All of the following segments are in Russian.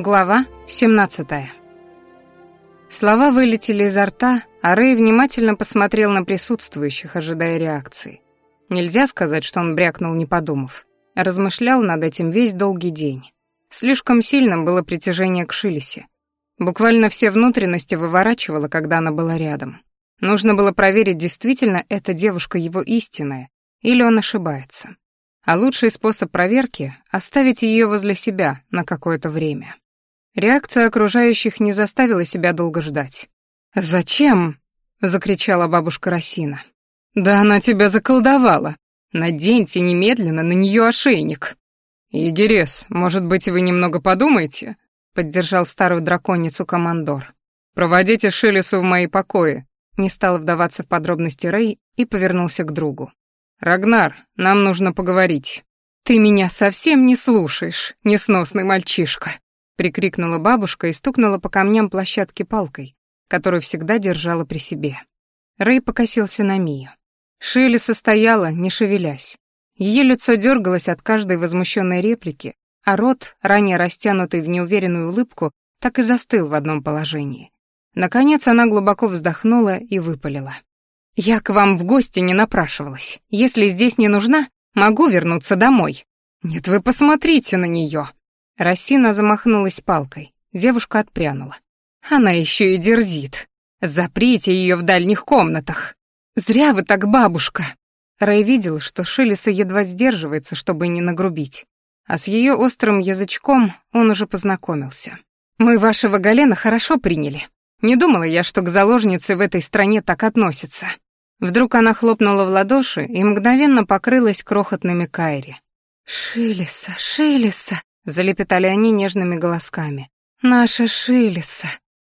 Глава 17. Слова вылетели изо рта, а Рэй внимательно посмотрел на присутствующих, ожидая реакции. Нельзя сказать, что он брякнул, не подумав. Размышлял над этим весь долгий день. Слишком сильным было притяжение к Шилисе. Буквально все внутренности выворачивало, когда она была рядом. Нужно было проверить, действительно эта девушка его истинная, или он ошибается. А лучший способ проверки — оставить ее возле себя на какое-то время. Реакция окружающих не заставила себя долго ждать. «Зачем?» — закричала бабушка Росина. «Да она тебя заколдовала. Наденьте немедленно на нее ошейник». «Егерес, может быть, вы немного подумаете?» — поддержал старую драконицу командор. «Проводите Шелесу в мои покои», — не стал вдаваться в подробности Рэй и повернулся к другу. «Рагнар, нам нужно поговорить». «Ты меня совсем не слушаешь, несносный мальчишка», прикрикнула бабушка и стукнула по камням площадки палкой, которую всегда держала при себе. Рэй покосился на Мию. Шилли состояла, не шевелясь. Ее лицо дергалось от каждой возмущенной реплики, а рот, ранее растянутый в неуверенную улыбку, так и застыл в одном положении. Наконец она глубоко вздохнула и выпалила. «Я к вам в гости не напрашивалась. Если здесь не нужна, могу вернуться домой. Нет, вы посмотрите на нее. Рассина замахнулась палкой. Девушка отпрянула. Она еще и дерзит. Заприте ее в дальних комнатах. Зря вы так, бабушка. Рэй видел, что Шилиса едва сдерживается, чтобы не нагрубить. А с ее острым язычком он уже познакомился. «Мы вашего Галена хорошо приняли. Не думала я, что к заложнице в этой стране так относятся». Вдруг она хлопнула в ладоши и мгновенно покрылась крохотными кайри. «Шилиса, Шилиса!» Залепетали они нежными голосками. «Наша Шилиса!»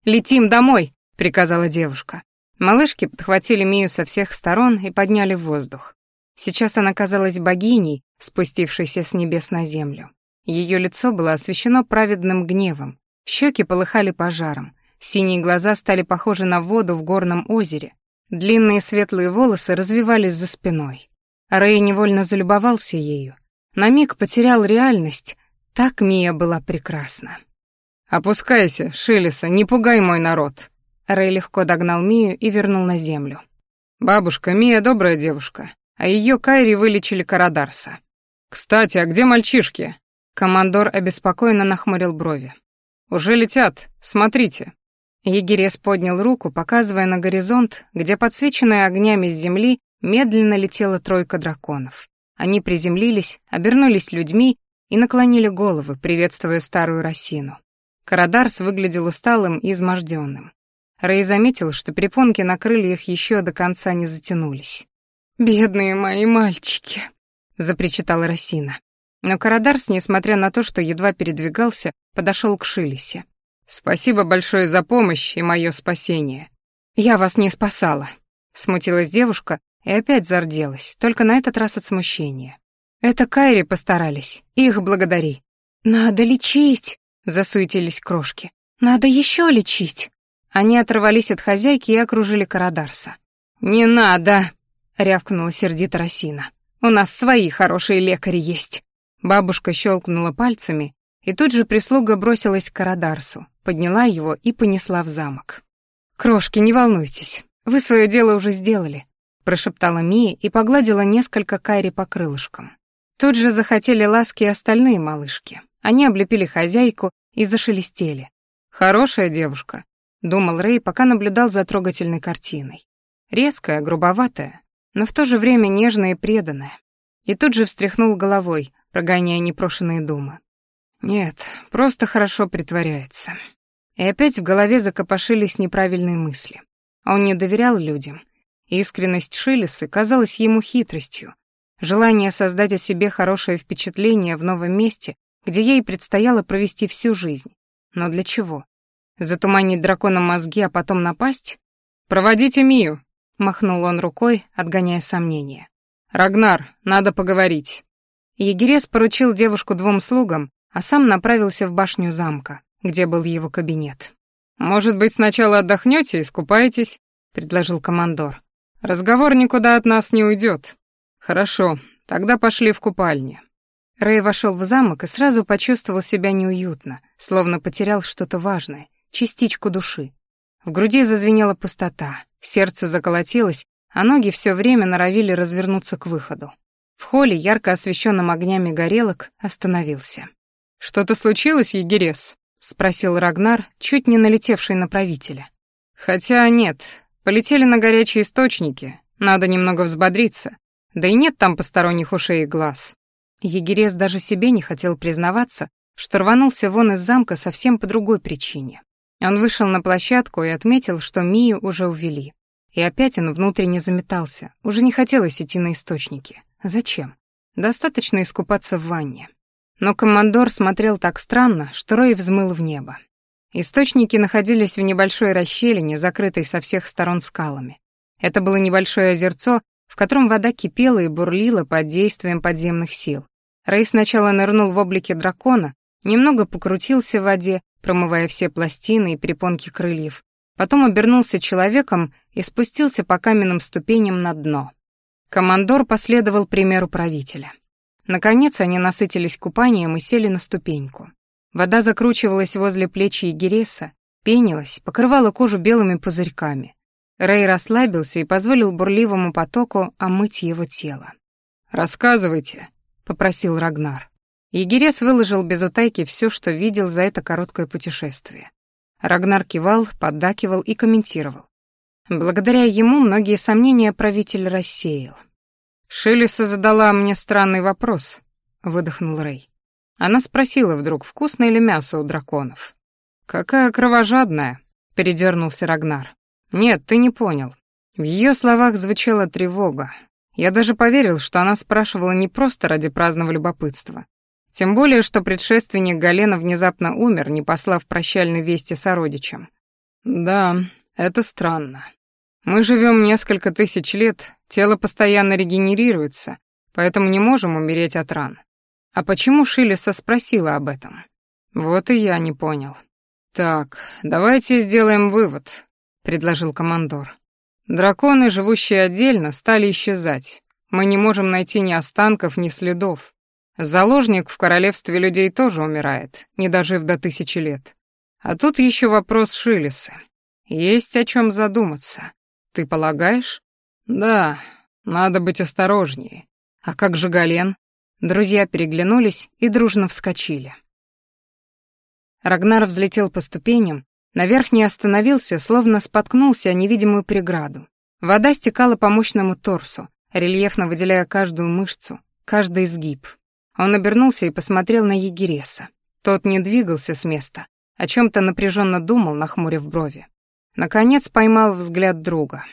«Летим домой!» — приказала девушка. Малышки подхватили Мию со всех сторон и подняли в воздух. Сейчас она казалась богиней, спустившейся с небес на землю. Ее лицо было освещено праведным гневом, щеки полыхали пожаром, синие глаза стали похожи на воду в горном озере, длинные светлые волосы развивались за спиной. Рэй невольно залюбовался ею. На миг потерял реальность, так Мия была прекрасна. «Опускайся, Шилиса, не пугай мой народ!» Рэй легко догнал Мию и вернул на землю. «Бабушка, Мия добрая девушка, а ее Кайри вылечили Карадарса. Кстати, а где мальчишки?» Командор обеспокоенно нахмурил брови. «Уже летят, смотрите». Егерес поднял руку, показывая на горизонт, где, подсвеченная огнями с земли, медленно летела тройка драконов. Они приземлились, обернулись людьми и наклонили головы, приветствуя старую Росину. Карадарс выглядел усталым и изможденным. Рэй заметил, что перепонки на крыльях еще до конца не затянулись. «Бедные мои мальчики!» — запричитала Росина. Но Карадарс, несмотря на то, что едва передвигался, подошел к Шилисе. «Спасибо большое за помощь и мое спасение». «Я вас не спасала», — смутилась девушка и опять зарделась, только на этот раз от смущения. Это Кайри постарались. Их благодари. Надо лечить, засуетились крошки. Надо еще лечить. Они оторвались от хозяйки и окружили Карадарса. Не надо, рявкнула сердито Росина. У нас свои хорошие лекари есть. Бабушка щелкнула пальцами, и тут же прислуга бросилась к Карадарсу, подняла его и понесла в замок. «Крошки, не волнуйтесь, вы свое дело уже сделали», прошептала Мия и погладила несколько Кайри по крылышкам. Тут же захотели ласки остальные малышки. Они облепили хозяйку и зашелестели. «Хорошая девушка», — думал Рэй, пока наблюдал за трогательной картиной. Резкая, грубоватая, но в то же время нежная и преданная. И тут же встряхнул головой, прогоняя непрошенные думы. Нет, просто хорошо притворяется. И опять в голове закопошились неправильные мысли. Он не доверял людям. Искренность Шилесы казалась ему хитростью, Желание создать о себе хорошее впечатление в новом месте, где ей предстояло провести всю жизнь. Но для чего? Затуманить дракона мозги, а потом напасть? «Проводите Мию!» — махнул он рукой, отгоняя сомнения. «Рагнар, надо поговорить». Егерес поручил девушку двум слугам, а сам направился в башню замка, где был его кабинет. «Может быть, сначала отдохнете и искупаетесь?» — предложил командор. «Разговор никуда от нас не уйдет. «Хорошо, тогда пошли в купальни». Рэй вошел в замок и сразу почувствовал себя неуютно, словно потерял что-то важное, частичку души. В груди зазвенела пустота, сердце заколотилось, а ноги все время норовили развернуться к выходу. В холле, ярко освещенном огнями горелок, остановился. «Что-то случилось, егерес?» — спросил Рагнар, чуть не налетевший на правителя. «Хотя нет, полетели на горячие источники, надо немного взбодриться, да и нет там посторонних ушей и глаз». Егерес даже себе не хотел признаваться, что рванулся вон из замка совсем по другой причине. Он вышел на площадку и отметил, что Мию уже увели. И опять он внутренне заметался, уже не хотелось идти на источники. Зачем? Достаточно искупаться в ванне. Но командор смотрел так странно, что Рой взмыл в небо. Источники находились в небольшой расщелине, закрытой со всех сторон скалами. Это было небольшое озерцо, в котором вода кипела и бурлила под действием подземных сил. Рэй сначала нырнул в облике дракона, немного покрутился в воде, промывая все пластины и перепонки крыльев, потом обернулся человеком и спустился по каменным ступеням на дно. Командор последовал примеру правителя. Наконец они насытились купанием и сели на ступеньку. Вода закручивалась возле плеч Егереса, пенилась, покрывала кожу белыми пузырьками. Рэй расслабился и позволил бурливому потоку омыть его тело. «Рассказывайте», — попросил Рагнар. Егерес выложил без утайки все, что видел за это короткое путешествие. Рагнар кивал, поддакивал и комментировал. Благодаря ему многие сомнения правитель рассеял. «Шелеса задала мне странный вопрос», — выдохнул Рэй. Она спросила вдруг, вкусное ли мясо у драконов. «Какая кровожадная», — передернулся Рагнар. «Нет, ты не понял. В ее словах звучала тревога. Я даже поверил, что она спрашивала не просто ради праздного любопытства. Тем более, что предшественник Галена внезапно умер, не послав прощальной вести сородичам. Да, это странно. Мы живем несколько тысяч лет, тело постоянно регенерируется, поэтому не можем умереть от ран. А почему Шилеса спросила об этом? Вот и я не понял. Так, давайте сделаем вывод, предложил командор. Драконы, живущие отдельно, стали исчезать. Мы не можем найти ни останков, ни следов. Заложник в королевстве людей тоже умирает, не дожив до тысячи лет. А тут еще вопрос Шилесы. Есть о чем задуматься. Ты полагаешь? Да, надо быть осторожнее. А как же Гален? Друзья переглянулись и дружно вскочили. Рагнар взлетел по ступеням, наверх не остановился, словно споткнулся о невидимую преграду. Вода стекала по мощному торсу, рельефно выделяя каждую мышцу, каждый изгиб. Он обернулся и посмотрел на Егереса. Тот не двигался с места, о чем то напряженно думал, нахмурив брови. Наконец поймал взгляд друга.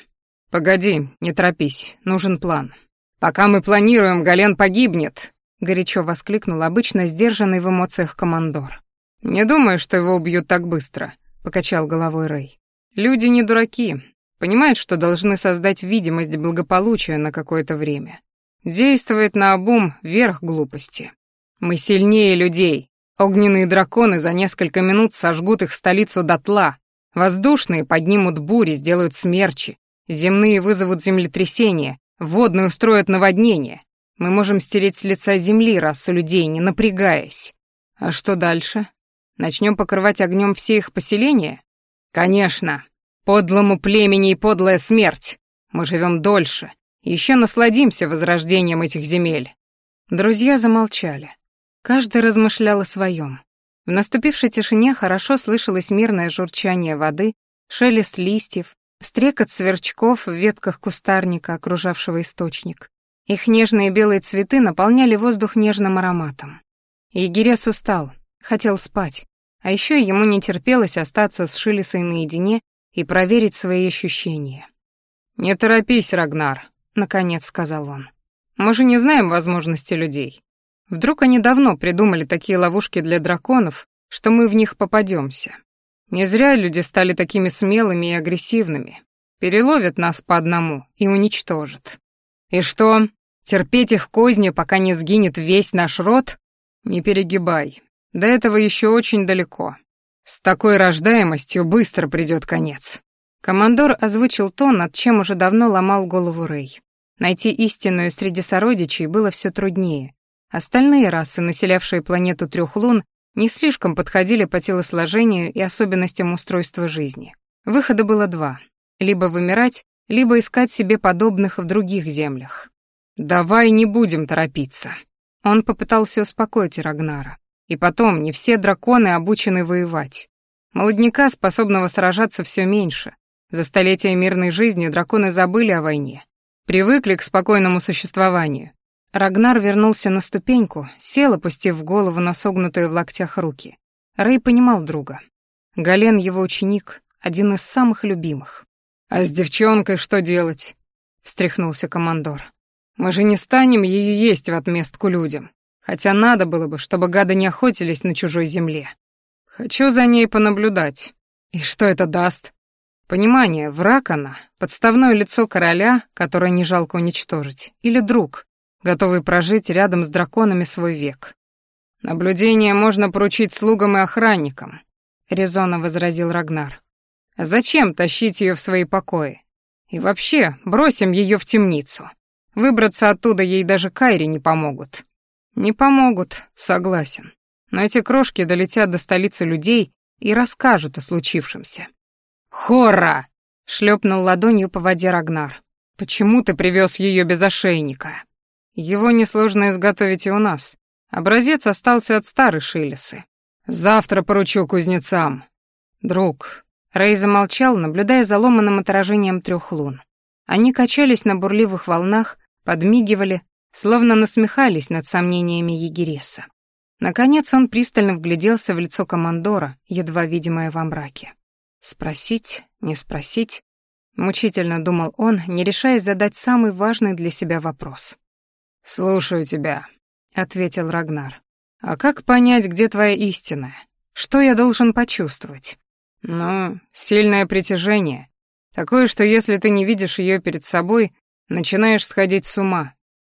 «Погоди, не торопись, нужен план. Пока мы планируем, Гален погибнет!» Горячо воскликнул обычно сдержанный в эмоциях командор. «Не думаю, что его убьют так быстро», — покачал головой Рэй. «Люди не дураки, понимают, что должны создать видимость благополучия на какое-то время. Действует на обум верх глупости. Мы сильнее людей. Огненные драконы за несколько минут сожгут их столицу дотла, Воздушные поднимут бури, сделают смерчи, земные вызовут землетрясения, водные устроят наводнение. Мы можем стереть с лица земли расу людей, не напрягаясь. А что дальше? Начнем покрывать огнем все их поселения? Конечно. Подлому племени и подлая смерть. Мы живем дольше. Еще насладимся возрождением этих земель. Друзья замолчали. Каждый размышлял о своем. В наступившей тишине хорошо слышалось мирное журчание воды, шелест листьев, стрекот сверчков в ветках кустарника, окружавшего источник. Их нежные белые цветы наполняли воздух нежным ароматом. Егерес устал, хотел спать, а еще ему не терпелось остаться с Шилесой наедине и проверить свои ощущения. «Не торопись, Рагнар», — наконец сказал он. «Мы же не знаем возможности людей. Вдруг они давно придумали такие ловушки для драконов, что мы в них попадемся. Не зря люди стали такими смелыми и агрессивными. Переловят нас по одному и уничтожат. И что, терпеть их козни, пока не сгинет весь наш род? Не перегибай. До этого еще очень далеко. С такой рождаемостью быстро придет конец. Командор озвучил то, над чем уже давно ломал голову Рэй. Найти истинную среди сородичей было все труднее, Остальные расы, населявшие планету трех лун, не слишком подходили по телосложению и особенностям устройства жизни. Выхода было два — либо вымирать, либо искать себе подобных в других землях. «Давай не будем торопиться». Он попытался успокоить Рагнара. И потом, не все драконы обучены воевать. Молодняка, способного сражаться, все меньше. За столетия мирной жизни драконы забыли о войне. Привыкли к спокойному существованию. Рагнар вернулся на ступеньку, сел, опустив голову на согнутые в локтях руки. Рэй понимал друга. Гален его ученик, один из самых любимых. «А с девчонкой что делать?» — встряхнулся командор. «Мы же не станем ее есть в отместку людям. Хотя надо было бы, чтобы гады не охотились на чужой земле. Хочу за ней понаблюдать. И что это даст? Понимание, враг она, подставное лицо короля, которое не жалко уничтожить, или друг, готовый прожить рядом с драконами свой век. Наблюдение можно поручить слугам и охранникам, резонно возразил Рагнар. Зачем тащить ее в свои покои? И вообще, бросим ее в темницу. Выбраться оттуда ей даже Кайри не помогут. Не помогут, согласен. Но эти крошки долетят до столицы людей и расскажут о случившемся. «Хорра!» — шлепнул ладонью по воде Рагнар. «Почему ты привез ее без ошейника?» «Его несложно изготовить и у нас. Образец остался от старой Шилесы. Завтра поручу кузнецам». «Друг, Рэй замолчал, наблюдая за ломаным отражением трех лун. Они качались на бурливых волнах, подмигивали, словно насмехались над сомнениями Егереса. Наконец он пристально вгляделся в лицо командора, едва видимое во мраке. Спросить, не спросить? Мучительно думал он, не решаясь задать самый важный для себя вопрос. «Слушаю тебя», — ответил Рагнар. «А как понять, где твоя истина? Что я должен почувствовать?» Ну, сильное притяжение. Такое, что если ты не видишь ее перед собой, начинаешь сходить с ума.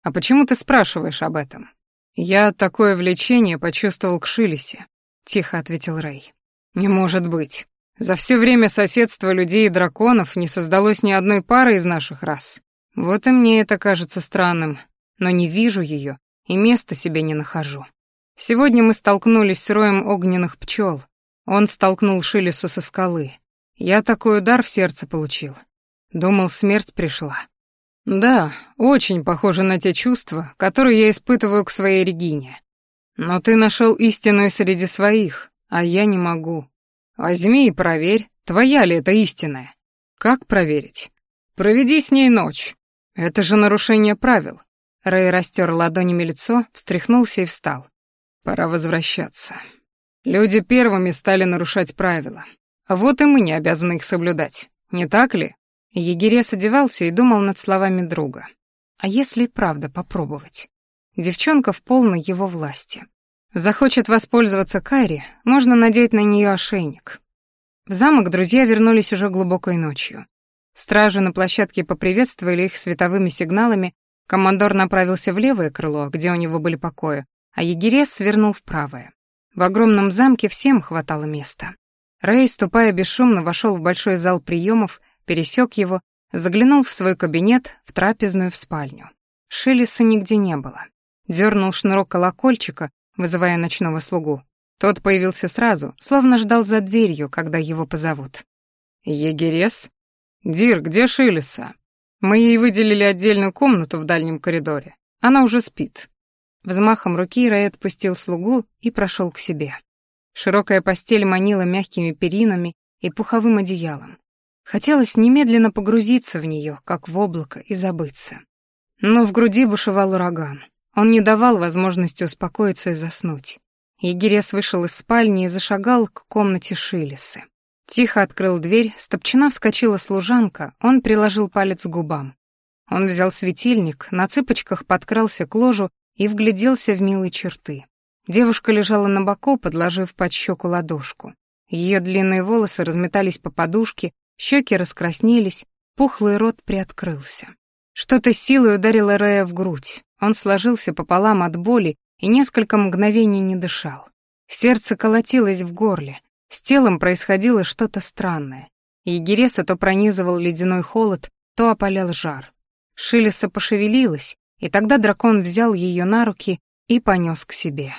А почему ты спрашиваешь об этом? Я такое влечение почувствовал к Шилисе, тихо ответил Рэй. Не может быть. За все время соседства людей и драконов не создалось ни одной пары из наших рас. Вот и мне это кажется странным, но не вижу ее и места себе не нахожу. Сегодня мы столкнулись с роем огненных пчел, он столкнул Шилесу со скалы. Я такой удар в сердце получил. Думал, смерть пришла. Да, очень похоже на те чувства, которые я испытываю к своей Регине. Но ты нашел истину среди своих, а я не могу. Возьми и проверь, твоя ли это истинная. Как проверить? Проведи с ней ночь. Это же нарушение правил. Рэй растер ладонями лицо, встряхнулся и встал. Пора возвращаться. Люди первыми стали нарушать правила. Вот и мы не обязаны их соблюдать. Не так ли? Егерес одевался и думал над словами друга. А если и правда попробовать? Девчонка в полной его власти. Захочет воспользоваться Кайри, можно надеть на нее ошейник. В замок друзья вернулись уже глубокой ночью. Стражи на площадке поприветствовали их световыми сигналами, командор направился в левое крыло, где у него были покои, а егерес свернул в правое. В огромном замке всем хватало места. Рэй, ступая бесшумно, вошел в большой зал приемов, пересек его, заглянул в свой кабинет, в трапезную, в спальню. Шелеса нигде не было. Дернул шнурок колокольчика, вызывая ночного слугу. Тот появился сразу, словно ждал за дверью, когда его позовут. «Егерес? Дир, где Шилеса? Мы ей выделили отдельную комнату в дальнем коридоре. Она уже спит. Взмахом руки Рэй отпустил слугу и прошел к себе. Широкая постель манила мягкими перинами и пуховым одеялом. Хотелось немедленно погрузиться в нее, как в облако, и забыться. Но в груди бушевал ураган. Он не давал возможности успокоиться и заснуть. Егерес вышел из спальни и зашагал к комнате Шилисы. Тихо открыл дверь, стопчина вскочила служанка, он приложил палец к губам. Он взял светильник, на цыпочках подкрался к ложу и вгляделся в милые черты. Девушка лежала на боку, подложив под щеку ладошку. Ее длинные волосы разметались по подушке, щеки раскраснелись, пухлый рот приоткрылся. Что-то силой ударило Рэя в грудь. Он сложился пополам от боли и несколько мгновений не дышал. Сердце колотилось в горле, с телом происходило что-то странное. Егереса то пронизывал ледяной холод, то опалял жар. Шилеса пошевелилась, и тогда дракон взял ее на руки и понес к себе.